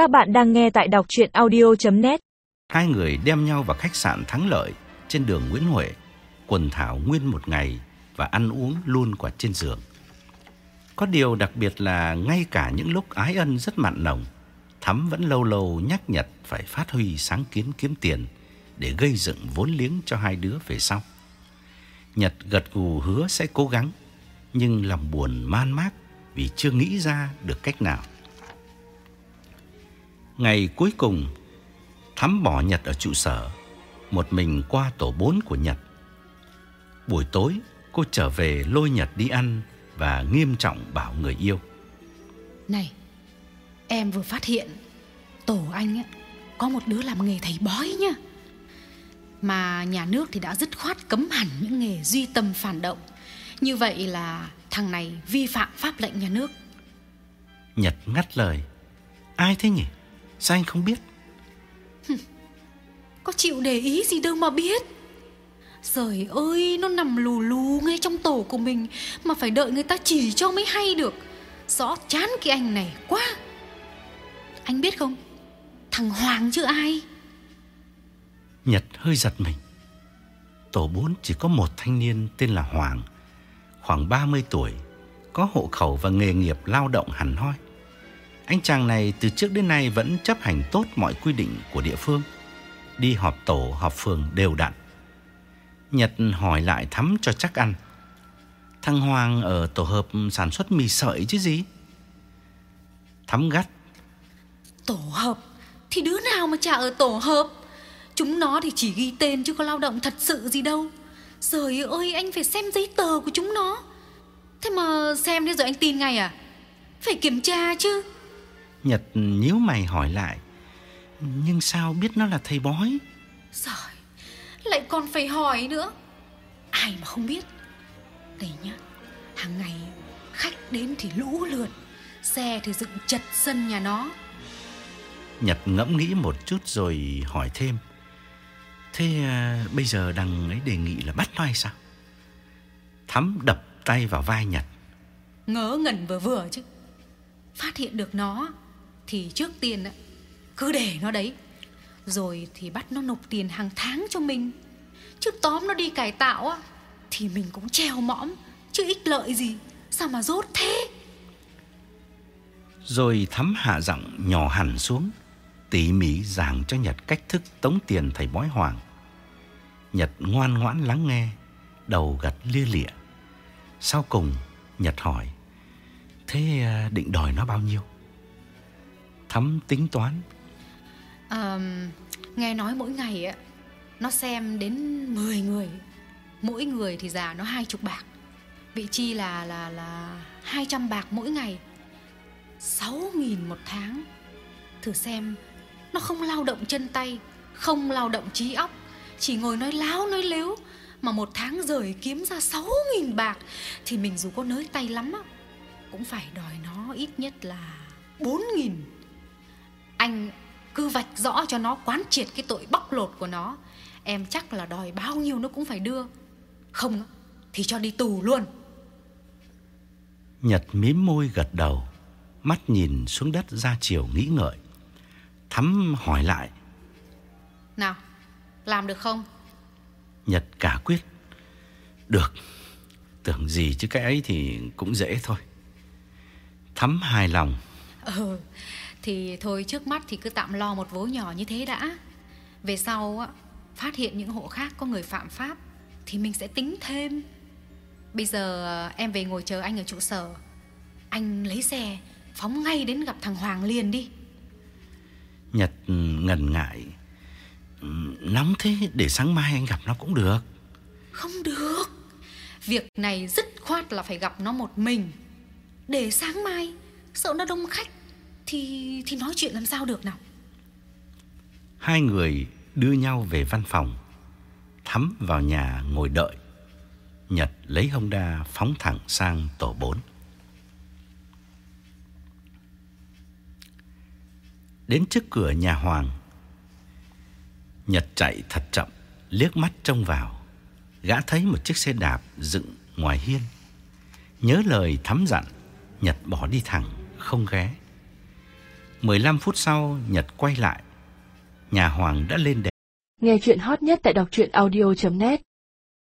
Các bạn đang nghe tại đọc chuyện audio.net Hai người đem nhau vào khách sạn Thắng Lợi trên đường Nguyễn Huệ, quần thảo nguyên một ngày và ăn uống luôn quả trên giường. Có điều đặc biệt là ngay cả những lúc ái ân rất mặn nồng, Thắm vẫn lâu lâu nhắc Nhật phải phát huy sáng kiến kiếm tiền để gây dựng vốn liếng cho hai đứa về sau. Nhật gật gù hứa sẽ cố gắng, nhưng lòng buồn man mác vì chưa nghĩ ra được cách nào. Ngày cuối cùng, Thắm bỏ Nhật ở trụ sở, một mình qua tổ 4 của Nhật. Buổi tối, cô trở về lôi Nhật đi ăn và nghiêm trọng bảo người yêu. Này, em vừa phát hiện tổ anh ấy, có một đứa làm nghề thầy bói nhá. Mà nhà nước thì đã dứt khoát cấm hẳn những nghề duy tâm phản động. Như vậy là thằng này vi phạm pháp lệnh nhà nước. Nhật ngắt lời. Ai thế nhỉ? Sao anh không biết? Có chịu để ý gì đâu mà biết. Trời ơi, nó nằm lù lù ngay trong tổ của mình mà phải đợi người ta chỉ cho mới hay được. Rõ chán cái anh này quá. Anh biết không? Thằng Hoàng chứ ai? Nhật hơi giật mình. Tổ 4 chỉ có một thanh niên tên là Hoàng, khoảng 30 tuổi, có hộ khẩu và nghề nghiệp lao động hẳn hoi. Anh chàng này từ trước đến nay vẫn chấp hành tốt mọi quy định của địa phương, đi họp tổ, họp phường đều đặn. Nhật hỏi lại thắm cho chắc ăn. Thằng Hoàng ở tổ hợp sản xuất mì sợi chứ gì? Thắm gắt. Tổ hợp? Thì đứa nào mà chả ở tổ hợp? Chúng nó thì chỉ ghi tên chứ có lao động thật sự gì đâu. Trời ơi, anh phải xem giấy tờ của chúng nó. Thế mà xem thế rồi anh tin ngay à? Phải kiểm tra chứ. Nhật nhíu mày hỏi lại. Nhưng sao biết nó là thầy bói? Rồi, lại còn phải hỏi nữa. Ai mà không biết. Đây nhá, hàng ngày khách đến thì lũ lượt, xe thì dựng chật sân nhà nó. Nhật ngẫm nghĩ một chút rồi hỏi thêm. Thế à, bây giờ đằng ấy đề nghị là bắt nó hay sao? Thắm đập tay vào vai Nhật. Ngớ ngẩn vừa vừa chứ. Phát hiện được nó thì trước tiên cứ để nó đấy. Rồi thì bắt nó nộp tiền hàng tháng cho mình. Chứ tóm nó đi cải tạo á, thì mình cũng treo mõm, chứ ích lợi gì. Sao mà rốt thế? Rồi thắm hạ giọng nhỏ hẳn xuống, tỉ mỉ giảng cho Nhật cách thức tống tiền thầy bói Hoàng. Nhật ngoan ngoãn lắng nghe, đầu gật lia lịa. Sau cùng, Nhật hỏi, thế à, định đòi nó bao nhiêu? Thắm tính toán. À, nghe nói mỗi ngày á, nó xem đến 10 người. Mỗi người thì già nó hai chục bạc. Vị chi là là là 200 bạc mỗi ngày. 6.000 một tháng. Thử xem, nó không lao động chân tay, không lao động trí óc, chỉ ngồi nói láo nói lếu mà một tháng rời kiếm ra 6.000 bạc thì mình dù có nới tay lắm á cũng phải đòi nó ít nhất là 4.000. Anh cứ vạch rõ cho nó quán triệt cái tội bóc lột của nó. Em chắc là đòi bao nhiêu nó cũng phải đưa. Không thì cho đi tù luôn. Nhật mím môi gật đầu, mắt nhìn xuống đất ra chiều nghĩ ngợi. Thắm hỏi lại. Nào, làm được không? Nhật cả quyết. Được. Tưởng gì chứ cái ấy thì cũng dễ thôi. Thắm hài lòng. Ừ, thì thôi trước mắt thì cứ tạm lo một vố nhỏ như thế đã. Về sau á, phát hiện những hộ khác có người phạm pháp thì mình sẽ tính thêm. Bây giờ em về ngồi chờ anh ở trụ sở. Anh lấy xe phóng ngay đến gặp thằng Hoàng liền đi. Nhật ngần ngại. Nóng thế để sáng mai anh gặp nó cũng được. Không được. Việc này dứt khoát là phải gặp nó một mình. Để sáng mai sợ nó đông khách thì thì nói chuyện làm sao được nào. Hai người đưa nhau về văn phòng. Thắm vào nhà ngồi đợi. Nhật lấy Honda phóng thẳng sang tổ 4. Đến trước cửa nhà Hoàng, Nhật chạy thật chậm, liếc mắt trông vào. Gã thấy một chiếc xe đạp dựng ngoài hiên. Nhớ lời thắm dặn, Nhật bỏ đi thẳng, không ghé. 15 phút sau, Nhật quay lại. Nhà Hoàng đã lên đèn. Nghe chuyện hot nhất tại đọc truyện audio.net